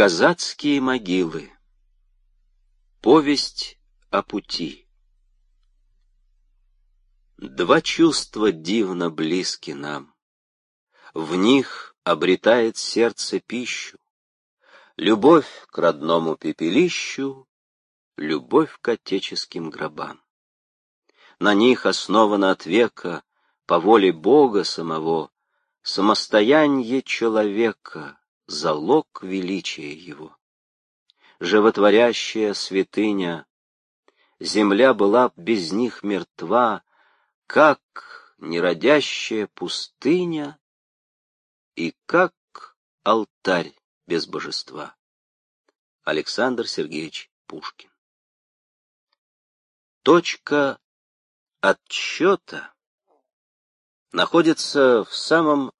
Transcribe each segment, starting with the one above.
Казацкие могилы. Повесть о пути. Два чувства дивно близки нам. В них обретает сердце пищу. Любовь к родному пепелищу, любовь к отеческим гробам. На них основано от века, по воле Бога самого, самостояние человека — залог величия его. Животворящая святыня, земля была без них мертва, как неродящая пустыня и как алтарь без божества. Александр Сергеевич Пушкин Точка отсчета находится в самом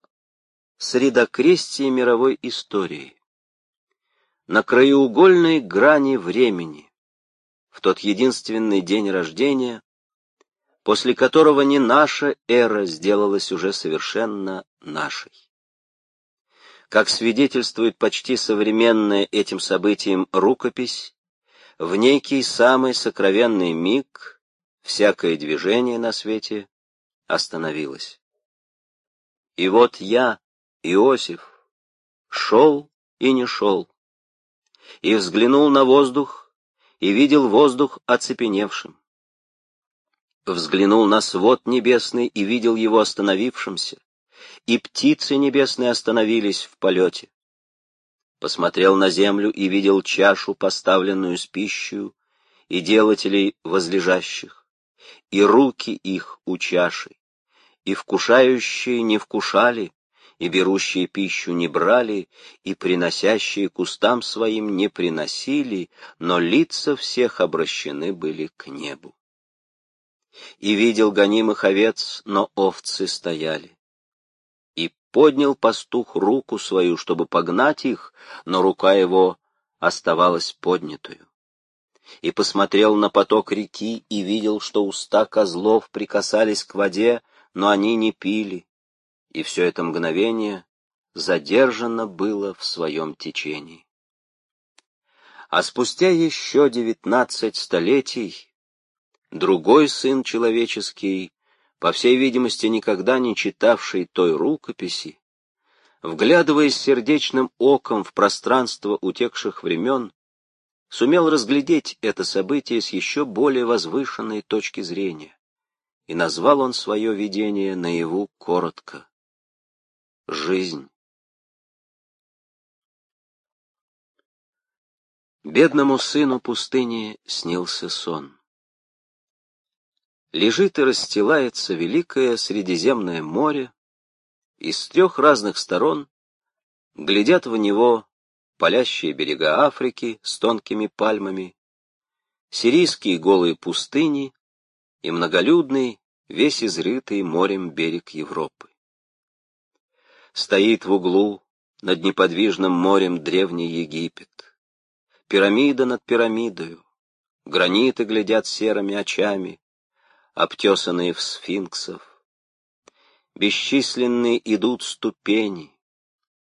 средокрестие мировой истории. На краеугольной грани времени, в тот единственный день рождения, после которого не наша эра сделалась уже совершенно нашей. Как свидетельствует почти современная этим событием рукопись, в некий самый сокровенный миг всякое движение на свете остановилось. И вот я, Иосиф шел и не шел, и взглянул на воздух, и видел воздух оцепеневшим. Взглянул на свод небесный и видел его остановившимся, и птицы небесные остановились в полете. Посмотрел на землю и видел чашу, поставленную с пищей, и делателей возлежащих, и руки их у чаши, и вкушающие не вкушали, и берущие пищу не брали, и приносящие кустам своим не приносили, но лица всех обращены были к небу. И видел гонимых овец, но овцы стояли. И поднял пастух руку свою, чтобы погнать их, но рука его оставалась поднятую. И посмотрел на поток реки и видел, что уста козлов прикасались к воде, но они не пили и все это мгновение задержано было в своем течении. А спустя еще девятнадцать столетий другой сын человеческий, по всей видимости никогда не читавший той рукописи, вглядываясь сердечным оком в пространство утекших времен, сумел разглядеть это событие с еще более возвышенной точки зрения, и назвал он свое видение наяву коротко жизнь. Бедному сыну пустыни снился сон. Лежит и расстилается великое Средиземное море, и с трех разных сторон глядят в него палящие берега Африки с тонкими пальмами, сирийские голые пустыни и многолюдный, весь изрытый морем берег Европы стоит в углу над неподвижным морем древний Египет. Пирамида над пирамидою, граниты глядят серыми очами, обтесанные в сфинксов. Бесчисленные идут ступени.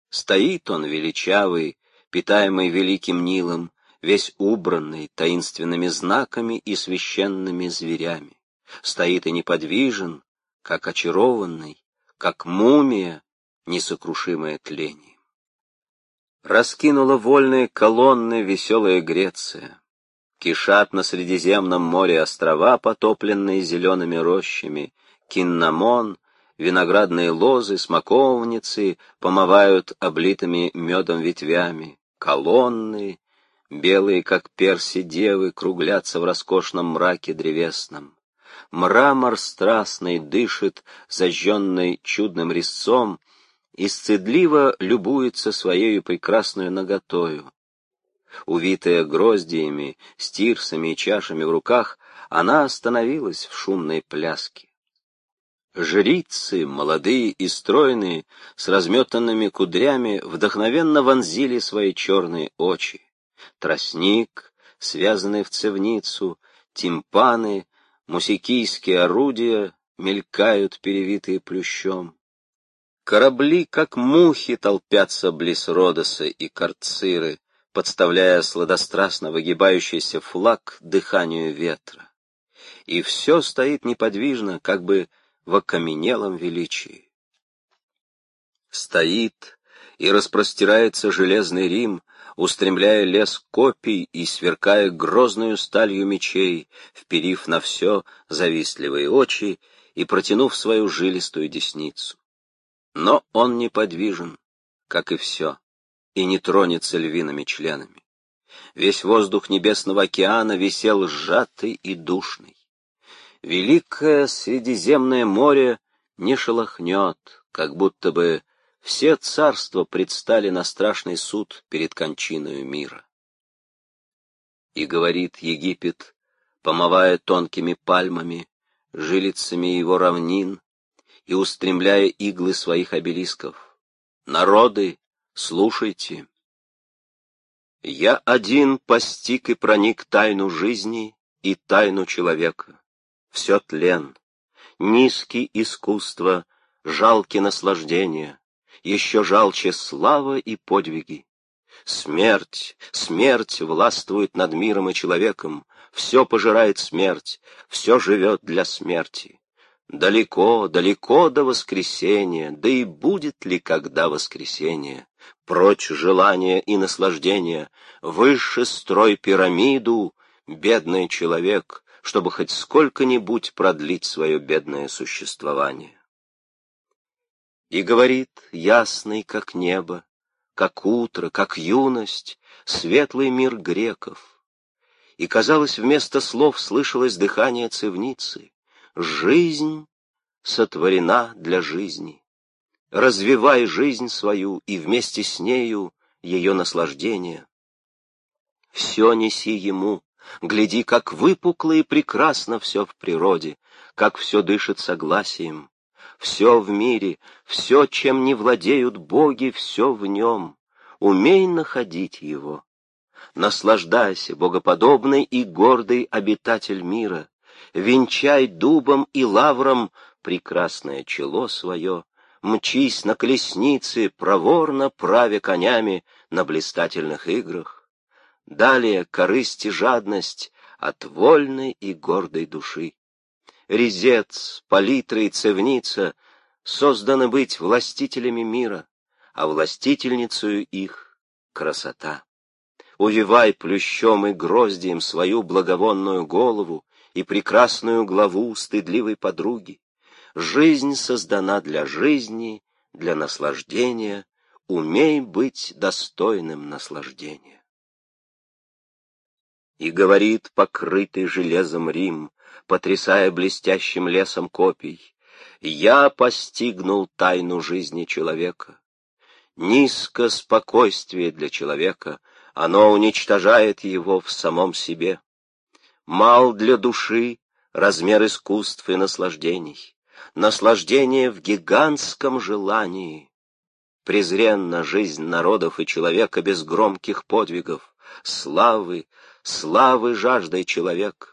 Стоит он величавый, питаемый великим Нилом, весь убранный таинственными знаками и священными зверями. Стоит и неподвижен, как очарованный, как мумия, несокрушимое тление. Раскинула вольные колонны веселая Греция. Кишат на Средиземном море острова, потопленные зелеными рощами, Киннамон, виноградные лозы, смоковницы помывают облитыми медом ветвями, колонны, белые, как перси девы, круглятся в роскошном мраке древесном. Мрамор страстный дышит, зажженный чудным резцом, и стыдливо любуется своею прекрасную наготою. Увитая гроздьями, стирсами и чашами в руках, она остановилась в шумной пляске. Жрицы, молодые и стройные, с разметанными кудрями, вдохновенно вонзили свои черные очи. Тростник, связанный в цевницу, тимпаны, мусикийские орудия мелькают, перевитые плющом. Корабли, как мухи, толпятся близ Родоса и Карциры, подставляя сладострастно выгибающийся флаг дыханию ветра. И все стоит неподвижно, как бы в окаменелом величии. Стоит и распростирается железный Рим, устремляя лес копий и сверкая грозную сталью мечей, вперив на все завистливые очи и протянув свою жилистую десницу. Но он неподвижен, как и все, и не тронется львиными членами. Весь воздух небесного океана висел сжатый и душный. Великое Средиземное море не шелохнет, как будто бы все царства предстали на страшный суд перед кончиною мира. И говорит Египет, помывая тонкими пальмами, жилицами его равнин и устремляя иглы своих обелисков. Народы, слушайте. Я один постиг и проник тайну жизни и тайну человека. Все тлен, низкий искусство, жалки наслаждения, еще жалче слава и подвиги. Смерть, смерть властвует над миром и человеком, все пожирает смерть, все живет для смерти. Далеко, далеко до воскресения, да и будет ли когда воскресение? Прочь желания и наслаждения, выше строй пирамиду, бедный человек, чтобы хоть сколько-нибудь продлить свое бедное существование. И говорит, ясный, как небо, как утро, как юность, светлый мир греков. И, казалось, вместо слов слышалось дыхание цивницы. Жизнь сотворена для жизни. Развивай жизнь свою и вместе с нею ее наслаждение. Все неси ему, гляди, как выпукло и прекрасно все в природе, как все дышит согласием, все в мире, все, чем не владеют боги, все в нем. Умей находить его. Наслаждайся, богоподобный и гордый обитатель мира. Венчай дубом и лавром прекрасное чело свое. Мчись на колеснице, проворно правя конями на блистательных играх. Далее корысть и жадность от вольной и гордой души резец, палитра и цевница созданы быть властителями мира, а властительницею их — красота. Увивай плющом и гроздием свою благовонную голову и прекрасную главу стыдливой подруги. Жизнь создана для жизни, для наслаждения, умей быть достойным наслаждения. И говорит покрытый железом Рим, потрясая блестящим лесом копий, я постигнул тайну жизни человека. Низко спокойствие для человека, оно уничтожает его в самом себе. Мал для души размер искусств и наслаждений, наслаждение в гигантском желании. Презренна жизнь народов и человека без громких подвигов, славы, славы жаждой человек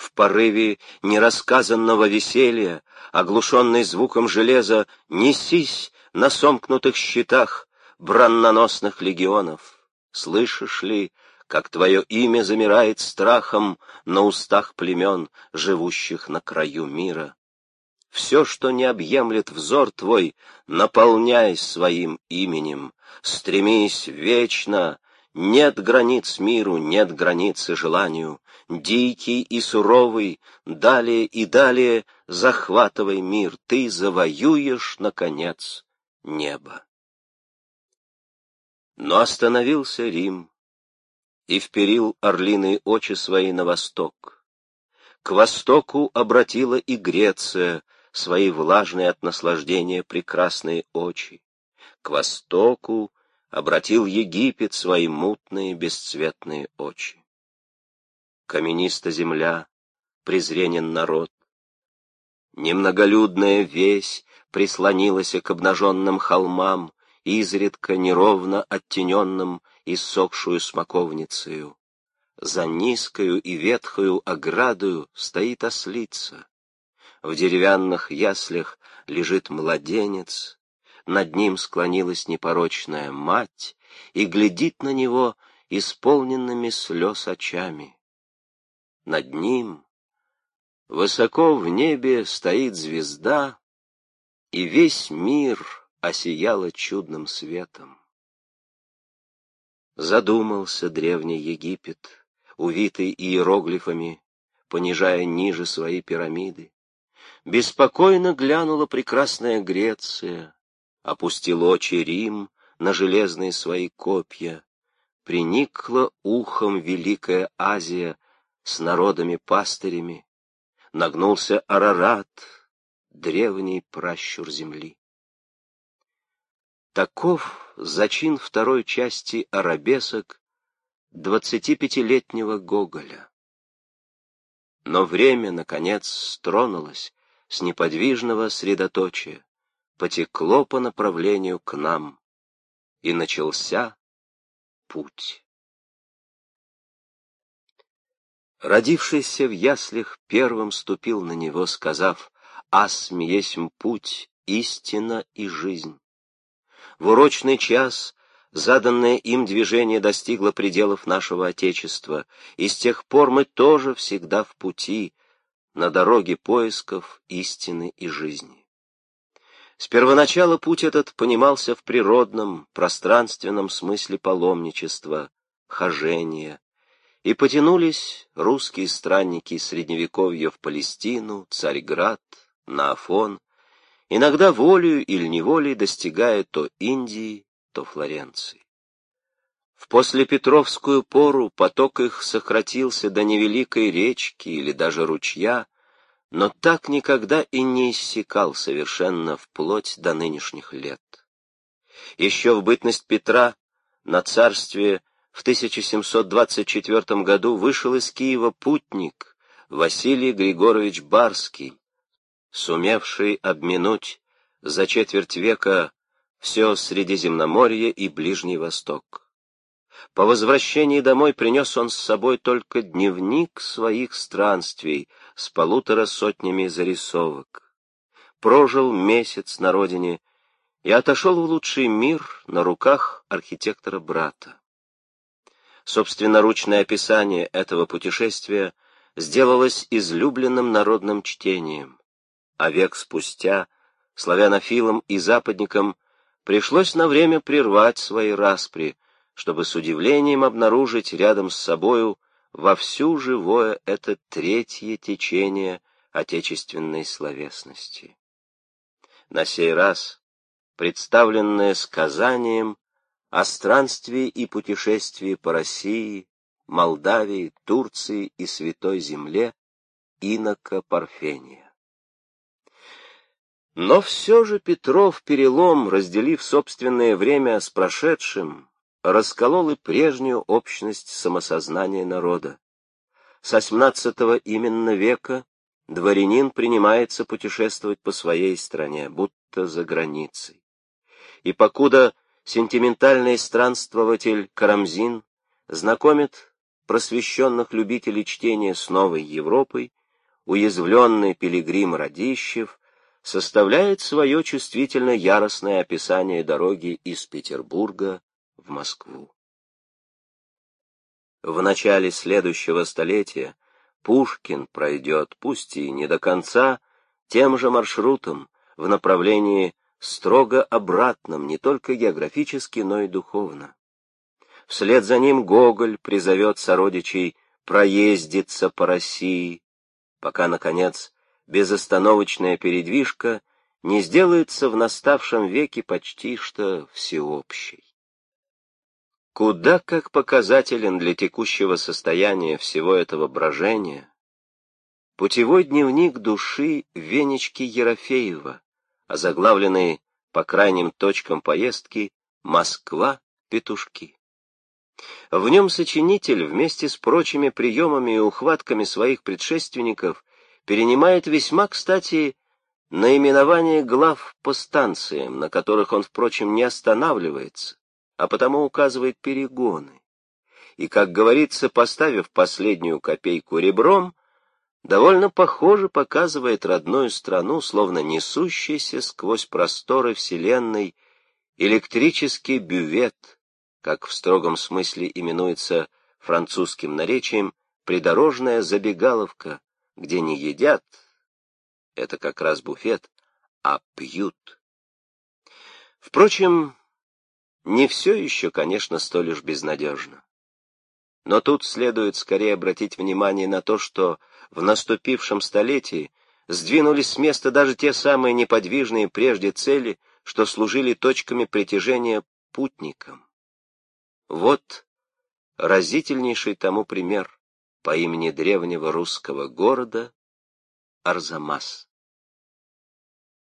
в порыве нерассказанного веселья, оглушенный звуком железа, несись на сомкнутых щитах бранноносных легионов. Слышишь ли, как твое имя замирает страхом на устах племен, живущих на краю мира? Все, что не объемлет взор твой, наполняй своим именем, стремись вечно, нет границ миру, нет границы желанию, дикий и суровый, далее и далее захватывай мир, ты завоюешь, наконец, небо. Но остановился Рим и вперил орлиные очи свои на восток. К востоку обратила и Греция свои влажные от наслаждения прекрасные очи. К востоку обратил Египет свои мутные бесцветные очи камениста земля, презренен народ. Немноголюдная весь прислонилась к обнаженным холмам, изредка неровно оттененным иссохшую смоковницею. За низкою и ветхою оградою стоит ослица. В деревянных яслях лежит младенец, над ним склонилась непорочная мать, и глядит на него исполненными слез очами. Над ним, высоко в небе, стоит звезда, и весь мир осияла чудным светом. Задумался древний Египет, увитый иероглифами, понижая ниже свои пирамиды. Беспокойно глянула прекрасная Греция, опустил очи Рим на железные свои копья, приникла ухом Великая Азия с народами-пастырями, нагнулся Арарат, древний пращур земли. Таков зачин второй части арабесок двадцатипятилетнего Гоголя. Но время, наконец, стронулось с неподвижного средоточия, потекло по направлению к нам, и начался путь. Родившийся в яслях первым ступил на него, сказав, «Асм есмь путь, истина и жизнь». В урочный час заданное им движение достигло пределов нашего Отечества, и с тех пор мы тоже всегда в пути, на дороге поисков истины и жизни. С первоначала путь этот понимался в природном, пространственном смысле паломничества, хожения, и потянулись русские странники Средневековья в Палестину, Царьград, на Афон, иногда волею или неволей достигая то Индии, то Флоренции. В послепетровскую пору поток их сократился до невеликой речки или даже ручья, но так никогда и не иссякал совершенно вплоть до нынешних лет. Еще в бытность Петра на царстве в 1724 году вышел из Киева путник Василий Григорович Барский, сумевший обминуть за четверть века все Средиземноморье и Ближний Восток. По возвращении домой принес он с собой только дневник своих странствий с полутора сотнями зарисовок. Прожил месяц на родине и отошел в лучший мир на руках архитектора-брата. Собственноручное описание этого путешествия сделалось излюбленным народным чтением а век спустя славянофилам и западникам пришлось на время прервать свои распри, чтобы с удивлением обнаружить рядом с собою вовсю живое это третье течение отечественной словесности. На сей раз представленное сказанием о странствии и путешествии по России, Молдавии, Турции и Святой Земле инока Парфения. Но все же Петров перелом, разделив собственное время с прошедшим, расколол и прежнюю общность самосознания народа. С XVIII именно века дворянин принимается путешествовать по своей стране, будто за границей. И покуда сентиментальный странствователь Карамзин знакомит просвещенных любителей чтения с новой Европой, уязвленный пилигрим Радищев составляет свое чувствительно яростное описание дороги из Петербурга в Москву. В начале следующего столетия Пушкин пройдет, пусть и не до конца, тем же маршрутом в направлении строго обратном не только географически, но и духовно. Вслед за ним Гоголь призовет сородичей проездиться по России, пока, наконец, безостановочная передвижка не сделается в наставшем веке почти что всеобщей. Куда как показателен для текущего состояния всего этого брожения путевой дневник души Венечки Ерофеева, озаглавленный по крайним точкам поездки «Москва-петушки». В нем сочинитель вместе с прочими приемами и ухватками своих предшественников перенимает весьма, кстати, наименование глав по станциям, на которых он, впрочем, не останавливается, а потому указывает перегоны. И, как говорится, поставив последнюю копейку ребром, довольно похоже показывает родную страну, словно несущийся сквозь просторы Вселенной электрический бювет, как в строгом смысле именуется французским наречием, придорожная забегаловка, где не едят, это как раз буфет, а пьют. Впрочем, не все еще, конечно, столь уж безнадежно. Но тут следует скорее обратить внимание на то, что в наступившем столетии сдвинулись с места даже те самые неподвижные прежде цели, что служили точками притяжения путникам. Вот разительнейший тому пример по имени древнего русского города Арзамас.